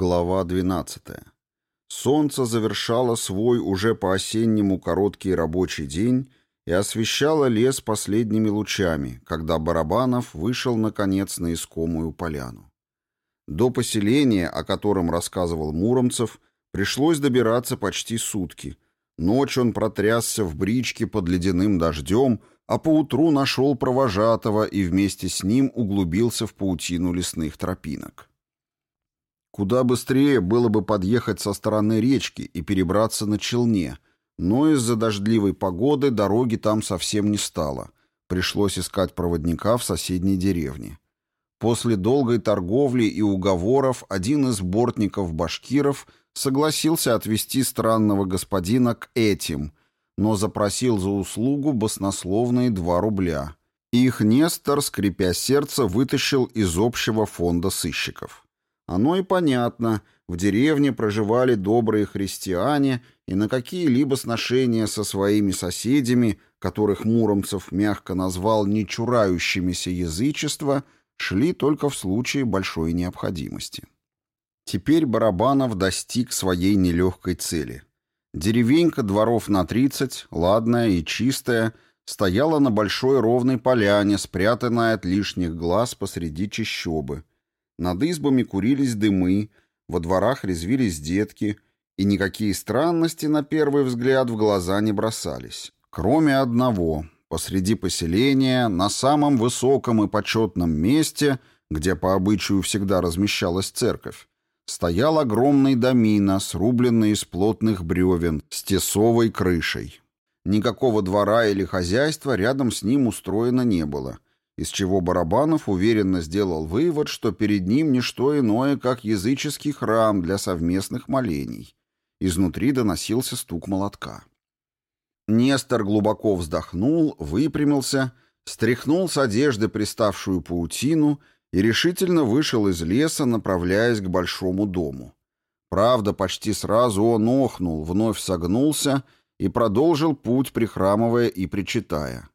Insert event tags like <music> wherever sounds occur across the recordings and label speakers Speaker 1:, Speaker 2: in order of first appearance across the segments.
Speaker 1: Глава 12. Солнце завершало свой уже по-осеннему короткий рабочий день и освещало лес последними лучами, когда Барабанов вышел, наконец, на искомую поляну. До поселения, о котором рассказывал Муромцев, пришлось добираться почти сутки. Ночь он протрясся в бричке под ледяным дождем, а поутру нашел провожатого и вместе с ним углубился в паутину лесных тропинок. Куда быстрее было бы подъехать со стороны речки и перебраться на челне, но из-за дождливой погоды дороги там совсем не стало. Пришлось искать проводника в соседней деревне. После долгой торговли и уговоров один из бортников башкиров согласился отвезти странного господина к этим, но запросил за услугу баснословные два рубля. Их Нестор, скрипя сердце, вытащил из общего фонда сыщиков. Оно и понятно, в деревне проживали добрые христиане, и на какие-либо сношения со своими соседями, которых Муромцев мягко назвал «нечурающимися язычества», шли только в случае большой необходимости. Теперь Барабанов достиг своей нелегкой цели. Деревенька дворов на 30, ладная и чистая, стояла на большой ровной поляне, спрятанная от лишних глаз посреди чащобы – над избами курились дымы, во дворах резвились детки, и никакие странности на первый взгляд в глаза не бросались. Кроме одного, посреди поселения, на самом высоком и почетном месте, где по обычаю всегда размещалась церковь, стоял огромный домина, срубленный из плотных бревен, с тесовой крышей. Никакого двора или хозяйства рядом с ним устроено не было — из чего Барабанов уверенно сделал вывод, что перед ним ничто иное, как языческий храм для совместных молений. Изнутри доносился стук молотка. Нестор глубоко вздохнул, выпрямился, стряхнул с одежды приставшую паутину и решительно вышел из леса, направляясь к большому дому. Правда, почти сразу он охнул, вновь согнулся и продолжил путь, прихрамывая и причитая.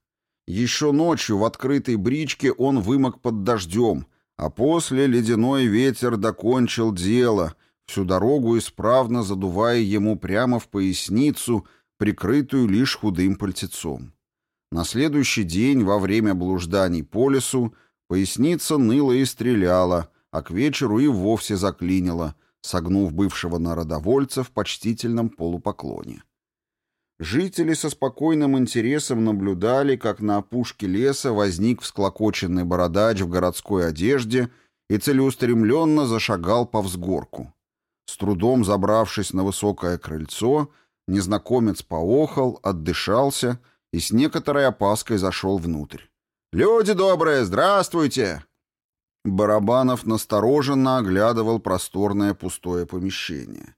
Speaker 1: Еще ночью в открытой бричке он вымок под дождем, а после ледяной ветер докончил дело, всю дорогу исправно задувая ему прямо в поясницу, прикрытую лишь худым пальтецом. На следующий день во время блужданий по лесу поясница ныла и стреляла, а к вечеру и вовсе заклинила, согнув бывшего народовольца в почтительном полупоклоне. Жители со спокойным интересом наблюдали, как на опушке леса возник всклокоченный бородач в городской одежде и целеустремленно зашагал по взгорку. С трудом забравшись на высокое крыльцо, незнакомец поохал, отдышался и с некоторой опаской зашел внутрь. «Люди добрые, здравствуйте!» Барабанов настороженно оглядывал просторное пустое помещение.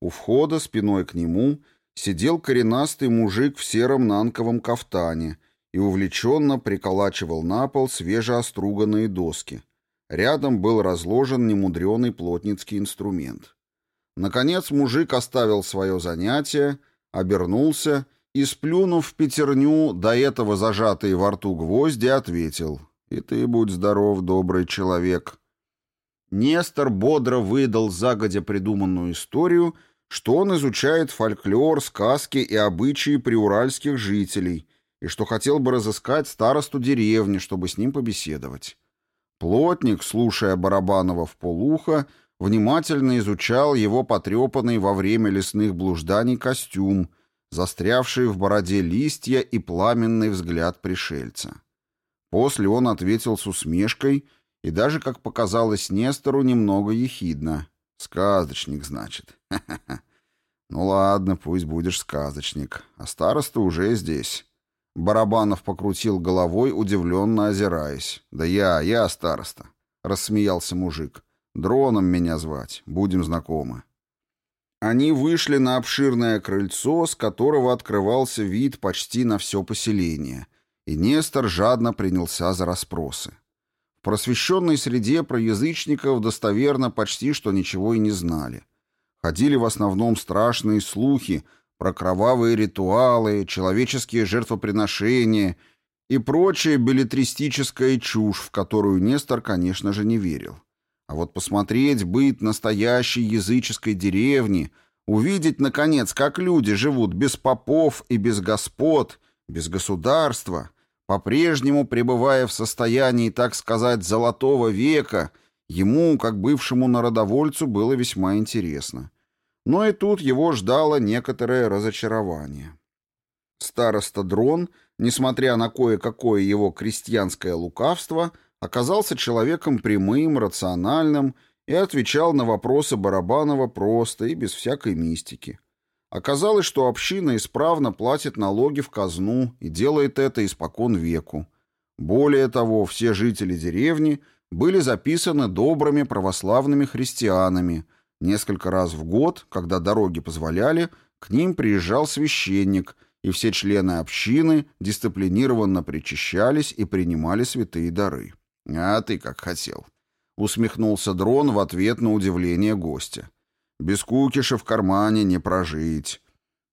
Speaker 1: У входа спиной к нему – сидел коренастый мужик в сером нанковом кафтане и увлеченно приколачивал на пол свежеоструганные доски. Рядом был разложен немудреный плотницкий инструмент. Наконец мужик оставил свое занятие, обернулся и, сплюнув в пятерню, до этого зажатые во рту гвозди, ответил «И ты будь здоров, добрый человек». Нестор бодро выдал загодя придуманную историю — что он изучает фольклор, сказки и обычаи приуральских жителей, и что хотел бы разыскать старосту деревни, чтобы с ним побеседовать. Плотник, слушая Барабанова в полухо, внимательно изучал его потрепанный во время лесных блужданий костюм, застрявший в бороде листья и пламенный взгляд пришельца. После он ответил с усмешкой и даже, как показалось Нестору, немного ехидно — Сказочник, значит. <laughs> Ну ладно, пусть будешь сказочник. А староста уже здесь. Барабанов покрутил головой, удивленно озираясь. Да я, я староста. Рассмеялся мужик. Дроном меня звать. Будем знакомы. Они вышли на обширное крыльцо, с которого открывался вид почти на все поселение, и Нестор жадно принялся за расспросы просвещенной среде про язычников достоверно почти что ничего и не знали. Ходили в основном страшные слухи про кровавые ритуалы, человеческие жертвоприношения и прочая билетристическая чушь, в которую Нестор, конечно же, не верил. А вот посмотреть быт настоящей языческой деревни, увидеть, наконец, как люди живут без попов и без господ, без государства — по-прежнему, пребывая в состоянии, так сказать, золотого века, ему, как бывшему народовольцу, было весьма интересно. Но и тут его ждало некоторое разочарование. Староста Дрон, несмотря на кое-какое его крестьянское лукавство, оказался человеком прямым, рациональным и отвечал на вопросы Барабанова просто и без всякой мистики. Оказалось, что община исправно платит налоги в казну и делает это испокон веку. Более того, все жители деревни были записаны добрыми православными христианами. Несколько раз в год, когда дороги позволяли, к ним приезжал священник, и все члены общины дисциплинированно причащались и принимали святые дары. «А ты как хотел», — усмехнулся Дрон в ответ на удивление гостя. Без кукиша в кармане не прожить.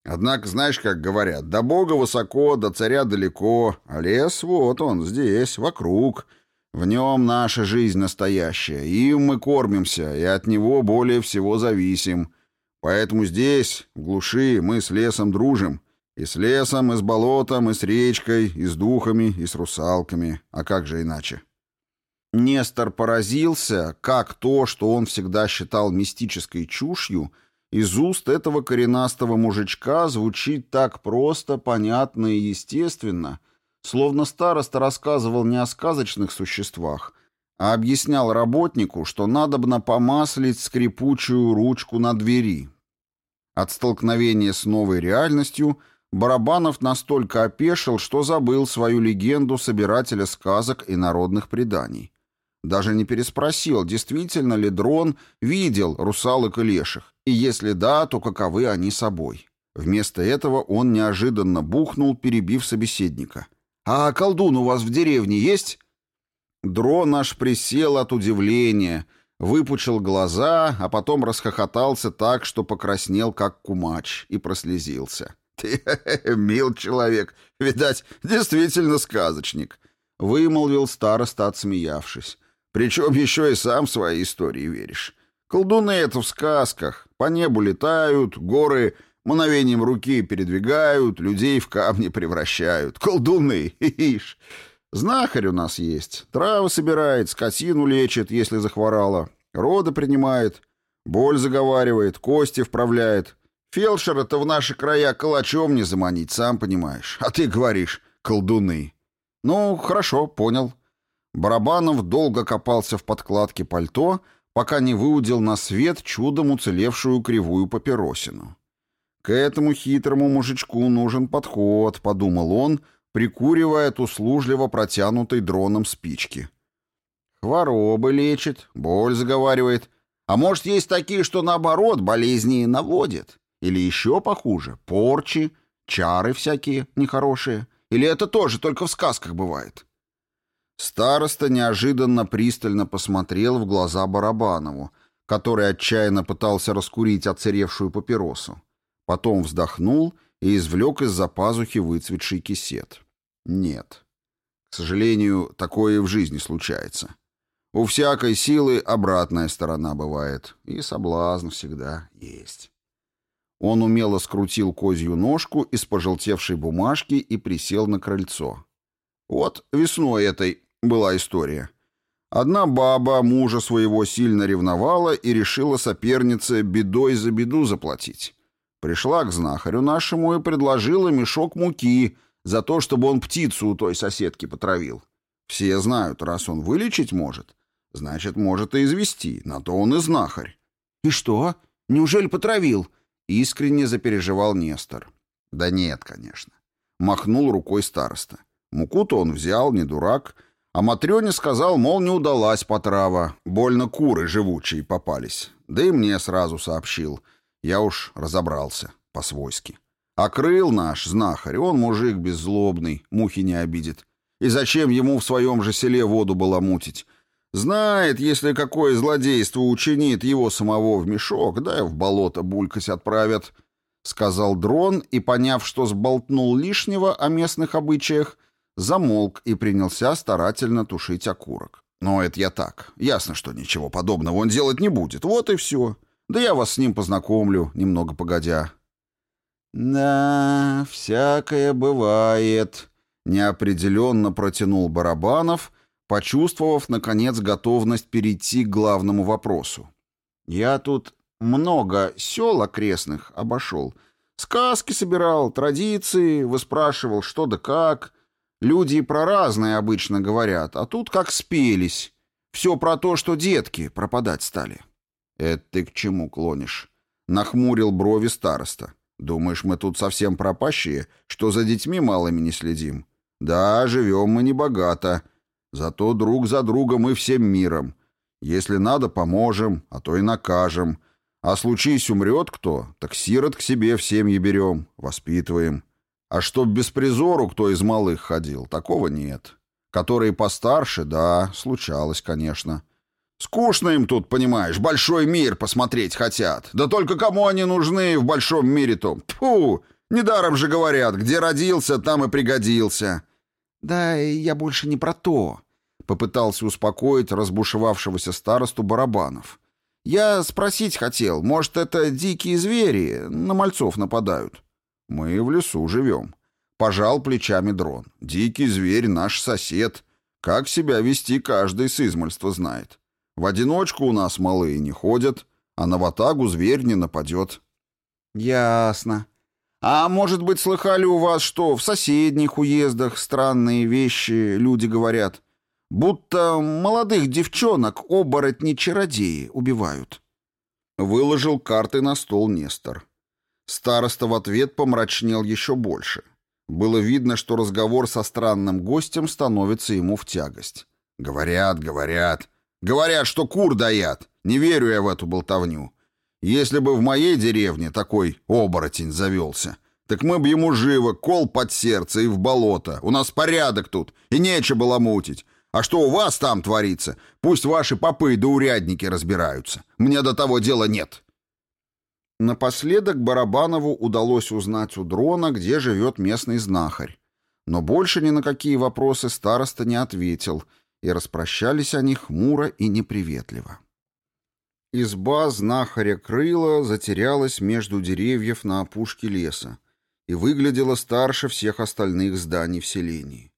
Speaker 1: Однако, знаешь, как говорят, до бога высоко, до царя далеко, а лес вот он, здесь, вокруг. В нем наша жизнь настоящая, им мы кормимся, и от него более всего зависим. Поэтому здесь, в глуши, мы с лесом дружим. И с лесом, и с болотом, и с речкой, и с духами, и с русалками. А как же иначе?» Нестор поразился, как то, что он всегда считал мистической чушью, из уст этого коренастого мужичка звучит так просто, понятно и естественно, словно староста рассказывал не о сказочных существах, а объяснял работнику, что надобно помаслить скрипучую ручку на двери. От столкновения с новой реальностью Барабанов настолько опешил, что забыл свою легенду собирателя сказок и народных преданий. Даже не переспросил, действительно ли дрон видел русалок и леших, и если да, то каковы они собой. Вместо этого он неожиданно бухнул, перебив собеседника. «А колдун у вас в деревне есть?» Дрон аж присел от удивления, выпучил глаза, а потом расхохотался так, что покраснел, как кумач, и прослезился. <laughs> «Ты мил человек, видать, действительно сказочник», — вымолвил староста, отсмеявшись. Причем еще и сам в свои истории веришь. Колдуны — это в сказках. По небу летают, горы мановением руки передвигают, людей в камни превращают. Колдуны, <laughs> ишь. Знахарь у нас есть. Травы собирает, скотину лечит, если захворала. Роды принимает, боль заговаривает, кости вправляет. Фелшера-то в наши края калачом не заманить, сам понимаешь. А ты говоришь, колдуны. Ну, хорошо, понял. Барабанов долго копался в подкладке пальто, пока не выудил на свет чудом уцелевшую кривую папиросину. «К этому хитрому мужичку нужен подход», — подумал он, прикуривая от услужливо протянутой дроном спички. «Хворобы лечит, боль заговаривает. А может, есть такие, что наоборот болезни наводят, Или еще похуже, порчи, чары всякие нехорошие? Или это тоже только в сказках бывает?» Староста неожиданно пристально посмотрел в глаза Барабанову, который отчаянно пытался раскурить оцаревшую папиросу. Потом вздохнул и извлек из-за пазухи выцветший кисет. Нет. К сожалению, такое и в жизни случается. У всякой силы обратная сторона бывает, и соблазн всегда есть. Он умело скрутил козью ножку из пожелтевшей бумажки и присел на крыльцо. Вот весной этой была история. Одна баба мужа своего сильно ревновала и решила сопернице бедой за беду заплатить. Пришла к знахарю нашему и предложила мешок муки за то, чтобы он птицу у той соседки потравил. Все знают, раз он вылечить может, значит, может и извести, на то он и знахарь. «И что? Неужели потравил?» — искренне запереживал Нестор. «Да нет, конечно». Махнул рукой староста. Муку-то он взял, не дурак — а Матрёне сказал, мол, не удалась потрава, больно куры живучие попались. Да и мне сразу сообщил. Я уж разобрался по-свойски. А крыл наш, знахарь, он мужик беззлобный, мухи не обидит. И зачем ему в своем же селе воду было мутить? Знает, если какое злодейство учинит его самого в мешок, да и в болото булькать отправят, — сказал дрон, и, поняв, что сболтнул лишнего о местных обычаях, — замолк и принялся старательно тушить окурок. Но это я так. Ясно, что ничего подобного он делать не будет. Вот и все. Да я вас с ним познакомлю, немного погодя. «Да, всякое бывает», — неопределенно протянул Барабанов, почувствовав, наконец, готовность перейти к главному вопросу. «Я тут много сел окрестных обошел. Сказки собирал, традиции, выспрашивал что да как. Люди про разные обычно говорят, а тут как спелись. Все про то, что детки пропадать стали. Это ты к чему клонишь? Нахмурил брови староста. Думаешь, мы тут совсем пропащие, что за детьми малыми не следим? Да, живем мы не богато, зато друг за другом и всем миром. Если надо, поможем, а то и накажем. А случись умрет кто, так сирот к себе в семьи берем, воспитываем. А чтоб без призору кто из малых ходил, такого нет. Которые постарше, да, случалось, конечно. Скучно им тут, понимаешь, большой мир посмотреть хотят. Да только кому они нужны в большом мире-то? Тьфу! Недаром же говорят, где родился, там и пригодился. Да я больше не про то. Попытался успокоить разбушевавшегося старосту Барабанов. Я спросить хотел, может, это дикие звери на мальцов нападают? «Мы в лесу живем». Пожал плечами дрон. «Дикий зверь наш сосед. Как себя вести, каждый с измольства знает. В одиночку у нас малые не ходят, а на ватагу зверь не нападет». «Ясно. А может быть, слыхали у вас, что в соседних уездах странные вещи люди говорят? Будто молодых девчонок оборотни-чародеи убивают». Выложил карты на стол Нестор. Староста в ответ помрачнел еще больше. Было видно, что разговор со странным гостем становится ему в тягость. «Говорят, говорят. Говорят, что кур даят. Не верю я в эту болтовню. Если бы в моей деревне такой оборотень завелся, так мы бы ему живо кол под сердце и в болото. У нас порядок тут, и нечего было мутить. А что у вас там творится? Пусть ваши попы да урядники разбираются. Мне до того дела нет». Напоследок Барабанову удалось узнать у дрона, где живет местный знахарь. Но больше ни на какие вопросы староста не ответил, и распрощались они хмуро и неприветливо. Изба знахаря Крыла затерялась между деревьев на опушке леса и выглядела старше всех остальных зданий в селении.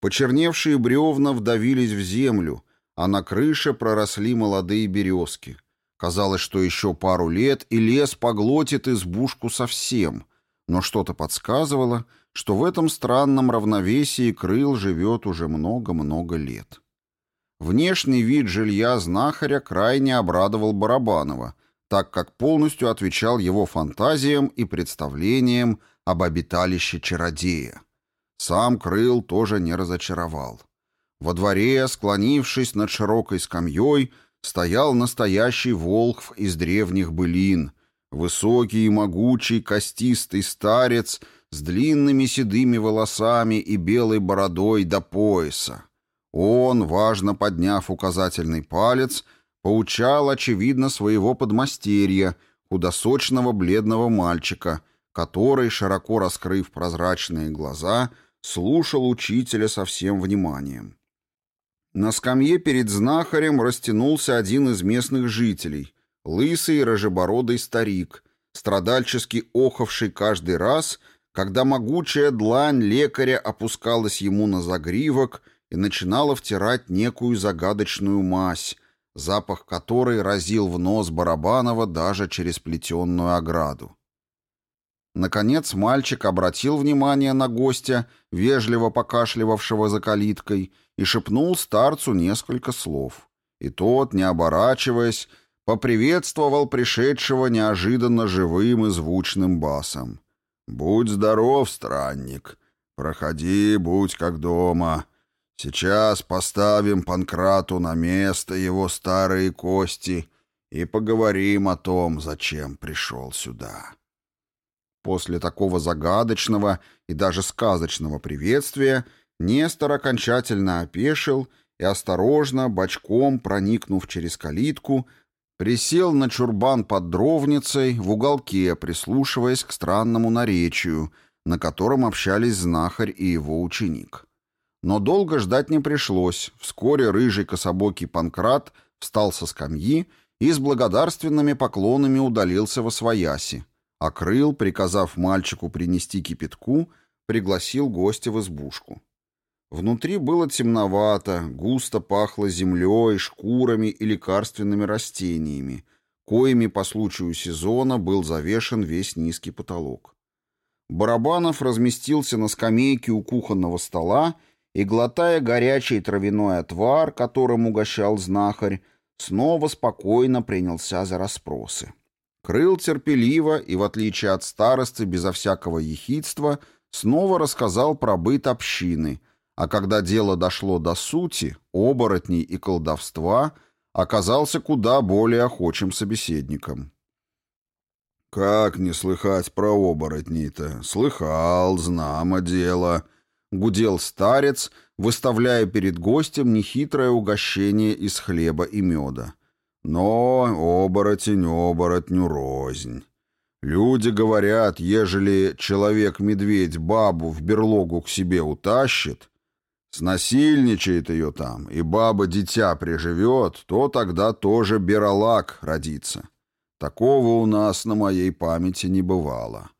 Speaker 1: Почерневшие бревна вдавились в землю, а на крыше проросли молодые березки — Казалось, что еще пару лет, и лес поглотит избушку совсем. Но что-то подсказывало, что в этом странном равновесии крыл живет уже много-много лет. Внешний вид жилья знахаря крайне обрадовал Барабанова, так как полностью отвечал его фантазиям и представлениям об обиталище чародея. Сам крыл тоже не разочаровал. Во дворе, склонившись над широкой скамьей, стоял настоящий волхв из древних былин, высокий и могучий костистый старец с длинными седыми волосами и белой бородой до пояса. Он, важно подняв указательный палец, поучал, очевидно, своего подмастерья, худосочного бледного мальчика, который, широко раскрыв прозрачные глаза, слушал учителя со всем вниманием. На скамье перед знахарем растянулся один из местных жителей, лысый и рожебородый старик, страдальчески охавший каждый раз, когда могучая длань лекаря опускалась ему на загривок и начинала втирать некую загадочную мазь, запах которой разил в нос Барабанова даже через плетенную ограду. Наконец мальчик обратил внимание на гостя, вежливо покашливавшего за калиткой, и шепнул старцу несколько слов. И тот, не оборачиваясь, поприветствовал пришедшего неожиданно живым и звучным басом. «Будь здоров, странник! Проходи, будь как дома! Сейчас поставим Панкрату на место его старые кости и поговорим о том, зачем пришел сюда». После такого загадочного и даже сказочного приветствия Нестор окончательно опешил и осторожно, бочком проникнув через калитку, присел на чурбан под дровницей в уголке, прислушиваясь к странному наречию, на котором общались знахарь и его ученик. Но долго ждать не пришлось. Вскоре рыжий кособокий Панкрат встал со скамьи и с благодарственными поклонами удалился во свояси, а Крыл, приказав мальчику принести кипятку, пригласил гостя в избушку. Внутри было темновато, густо пахло землей, шкурами и лекарственными растениями, коими по случаю сезона был завешен весь низкий потолок. Барабанов разместился на скамейке у кухонного стола и, глотая горячий травяной отвар, которым угощал знахарь, снова спокойно принялся за расспросы. Крыл терпеливо и, в отличие от старосты, безо всякого ехидства, снова рассказал про быт общины, а когда дело дошло до сути, оборотней и колдовства, оказался куда более охочим собеседником.
Speaker 2: «Как не слыхать про оборотней-то? Слыхал, знамо дело», — гудел старец, выставляя перед гостем нехитрое угощение из хлеба и меда. Но оборотень оборотню рознь. Люди говорят, ежели человек-медведь бабу в берлогу к себе утащит, снасильничает ее там, и баба дитя приживет, то тогда тоже бералак родится. Такого у нас на моей памяти не бывало.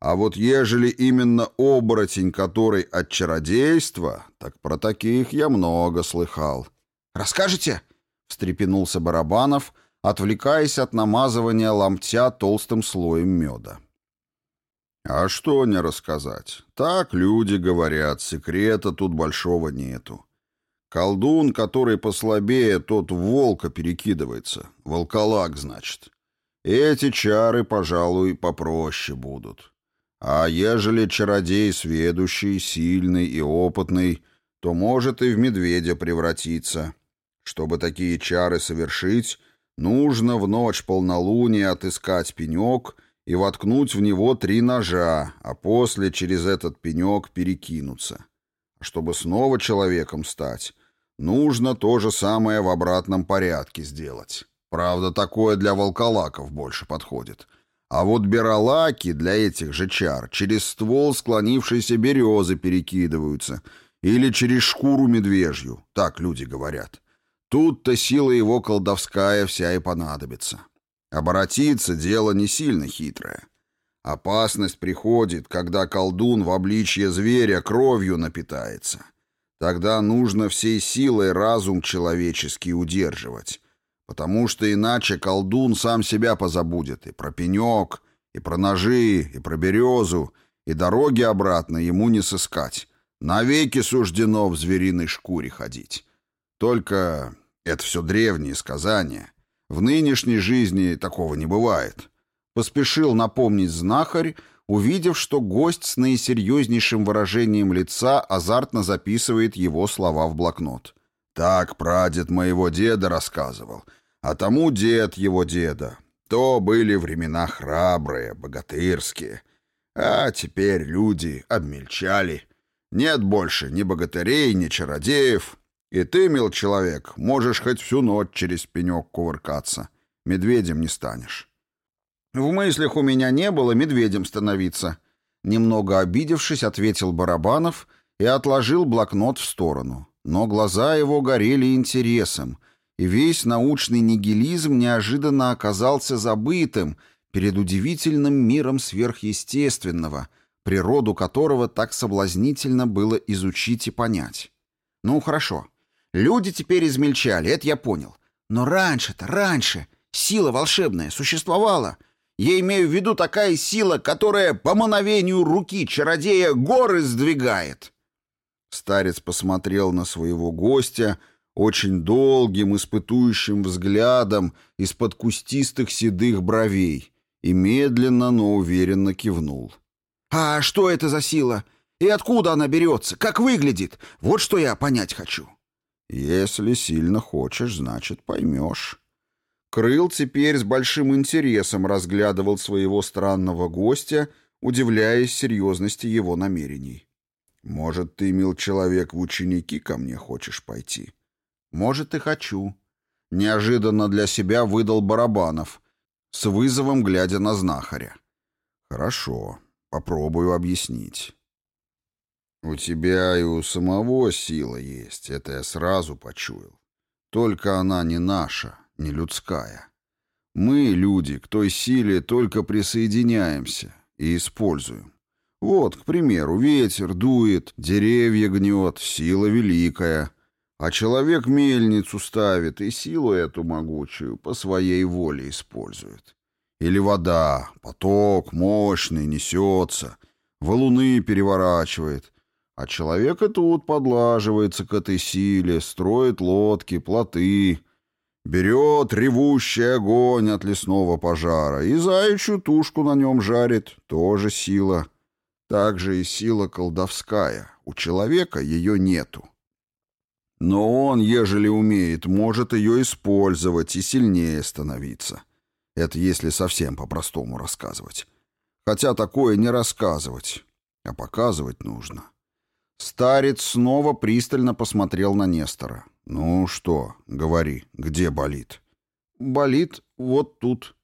Speaker 2: А вот ежели именно оборотень, который от чародейства, так про таких я много слыхал.
Speaker 1: «Расскажете?» — встрепенулся Барабанов, отвлекаясь от намазывания ломтя толстым слоем меда.
Speaker 2: «А что не рассказать? Так люди говорят, секрета тут большого нету. Колдун, который послабее, тот в волка перекидывается. Волколак, значит. Эти чары, пожалуй, попроще будут. А ежели чародей сведущий, сильный и опытный, то может и в медведя превратиться». Чтобы такие чары совершить, нужно в ночь полнолуния отыскать пенек и воткнуть в него три ножа, а после через этот пенек перекинуться. А чтобы снова человеком стать, нужно то же самое в обратном порядке сделать. Правда, такое для волколаков больше подходит. А вот бералаки для этих же чар через ствол склонившейся березы перекидываются или через шкуру медвежью, так люди говорят. Тут-то сила его колдовская вся и понадобится. Оборотиться дело не сильно хитрое. Опасность приходит, когда колдун в обличье зверя кровью напитается. Тогда нужно всей силой разум человеческий удерживать, потому что иначе колдун сам себя позабудет и про пенек, и про ножи, и про березу, и дороги обратно ему не сыскать. Навеки суждено в звериной шкуре ходить. Только это все древние сказания. В нынешней жизни такого не бывает. Поспешил напомнить знахарь, увидев, что гость с наисерьезнейшим выражением лица азартно записывает его слова в блокнот. «Так прадед моего деда рассказывал, а тому дед его деда. То были времена храбрые, богатырские. А теперь люди обмельчали. Нет больше ни богатырей, ни чародеев, и ты, мил человек, можешь хоть всю ночь через пенек кувыркаться. Медведем не станешь.
Speaker 1: В мыслях у меня не было медведем становиться. Немного обидевшись, ответил Барабанов и отложил блокнот в сторону. Но глаза его горели интересом, и весь научный нигилизм неожиданно оказался забытым перед удивительным миром сверхъестественного, природу которого так соблазнительно было изучить и понять. Ну, хорошо. Люди теперь измельчали, это я понял. Но раньше-то, раньше, сила волшебная существовала. Я имею в виду такая сила, которая по мановению руки чародея горы сдвигает.
Speaker 2: Старец посмотрел на своего гостя очень долгим, испытующим взглядом из-под кустистых седых бровей и медленно, но уверенно кивнул.
Speaker 1: «А что это за сила? И откуда она берется? Как выглядит? Вот что я понять хочу».
Speaker 2: Если сильно хочешь, значит, поймешь. Крыл теперь с большим интересом разглядывал своего странного гостя, удивляясь серьезности его намерений. «Может, ты, мил человек, в ученики ко мне хочешь пойти?»
Speaker 1: «Может, и хочу». Неожиданно для себя выдал Барабанов, с вызовом глядя на знахаря.
Speaker 2: «Хорошо, попробую объяснить. «У тебя и у самого сила есть, это я сразу почуял. Только она не наша, не людская. Мы, люди, к той силе только присоединяемся и используем. Вот, к примеру, ветер дует, деревья гнет, сила великая. А человек мельницу ставит и силу эту могучую по своей воле использует. Или вода, поток мощный, несется, валуны переворачивает» А человек и тут подлаживается к этой силе, строит лодки, плоты, берет ревущий огонь от лесного пожара и заячью тушку на нем жарит, тоже сила. Также и сила колдовская, у человека ее нету. Но он, ежели умеет, может ее использовать и сильнее становиться. Это если совсем по-простому рассказывать. Хотя такое не рассказывать, а показывать нужно. — Старец снова пристально посмотрел на Нестора. «Ну что, говори, где болит?» «Болит вот тут».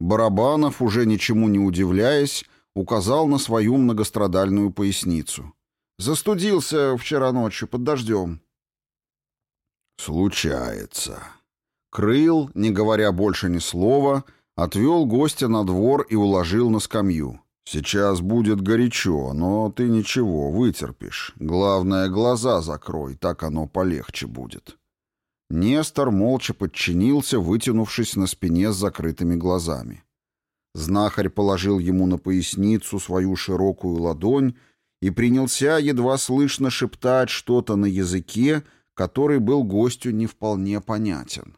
Speaker 2: Барабанов, уже ничему не удивляясь, указал на свою многострадальную поясницу. «Застудился вчера ночью под дождем». «Случается». Крыл, не говоря больше ни слова, отвел гостя на двор и уложил на скамью. «Сейчас будет горячо, но ты ничего, вытерпишь. Главное, глаза закрой, так оно полегче будет». Нестор молча подчинился, вытянувшись на спине с закрытыми глазами. Знахарь положил ему на поясницу свою широкую ладонь и принялся едва слышно шептать что-то на языке, который был гостю не вполне понятен.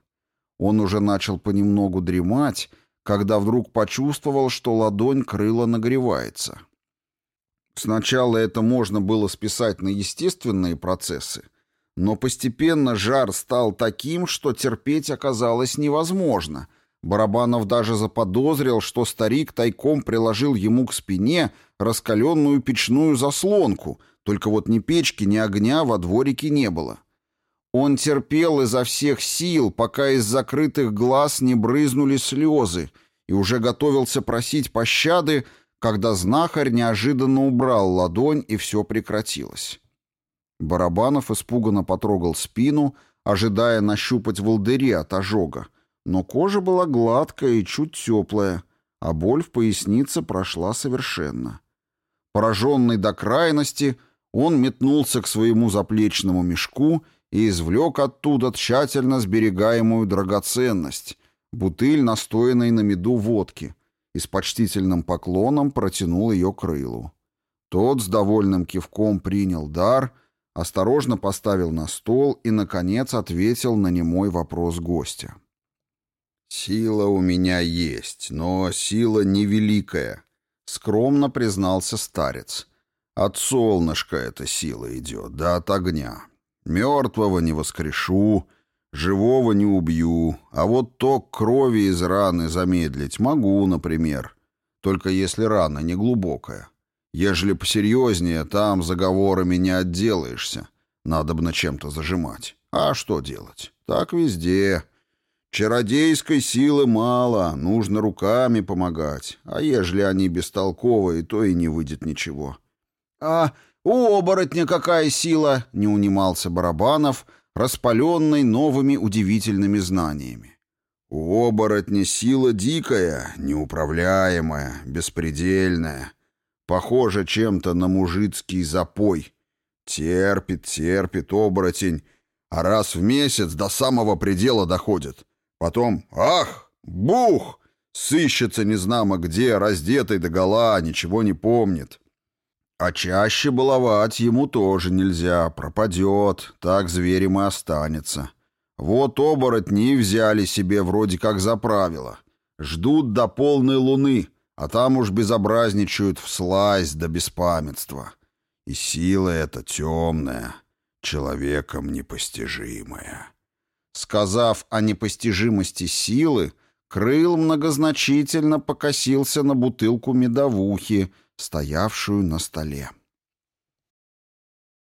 Speaker 2: Он уже начал понемногу дремать, когда вдруг почувствовал, что ладонь крыла нагревается. Сначала это можно было списать на естественные процессы, но постепенно жар стал таким, что терпеть оказалось невозможно. Барабанов даже заподозрил, что старик тайком приложил ему к спине раскаленную печную заслонку, только вот ни печки, ни огня во дворике не было. — он терпел изо всех сил, пока из закрытых глаз не брызнули слезы, и уже готовился просить пощады, когда знахарь неожиданно убрал ладонь, и все прекратилось. Барабанов испуганно потрогал спину, ожидая нащупать волдыри от ожога, но кожа была гладкая и чуть теплая, а боль в пояснице прошла совершенно. Пораженный до крайности, он метнулся к своему заплечному мешку и, и извлек оттуда тщательно сберегаемую драгоценность — бутыль, настоянной на меду водки, и с почтительным поклоном протянул ее крылу. Тот с довольным кивком принял дар, осторожно поставил на стол и, наконец, ответил на немой вопрос гостя. «Сила у меня есть, но сила невеликая», — скромно признался старец. «От солнышка эта сила идет, да от огня. Мертвого не воскрешу, живого не убью, а вот ток крови из раны замедлить могу, например, только если рана не глубокая. Ежели посерьезнее, там заговорами не отделаешься, надо бы на чем-то зажимать. А что делать? Так везде. Чародейской силы мало, нужно руками помогать, а ежели они бестолковые, то и не выйдет ничего. А... «У оборотня какая сила!» — не унимался Барабанов, распаленный новыми удивительными знаниями. «У оборотня сила дикая, неуправляемая, беспредельная. Похоже чем-то на мужицкий запой. Терпит, терпит оборотень, а раз в месяц до самого предела доходит. Потом «Ах! Бух!» Сыщется незнамо где, раздетый догола, ничего не помнит. А чаще баловать ему тоже нельзя, пропадет, так зверем и останется. Вот оборотни взяли себе вроде как за правило. Ждут до полной луны, а там уж безобразничают вслазь до беспамятства. И сила эта темная, человеком непостижимая. Сказав о непостижимости силы, Крыл многозначительно покосился на бутылку медовухи — стоявшую на столе.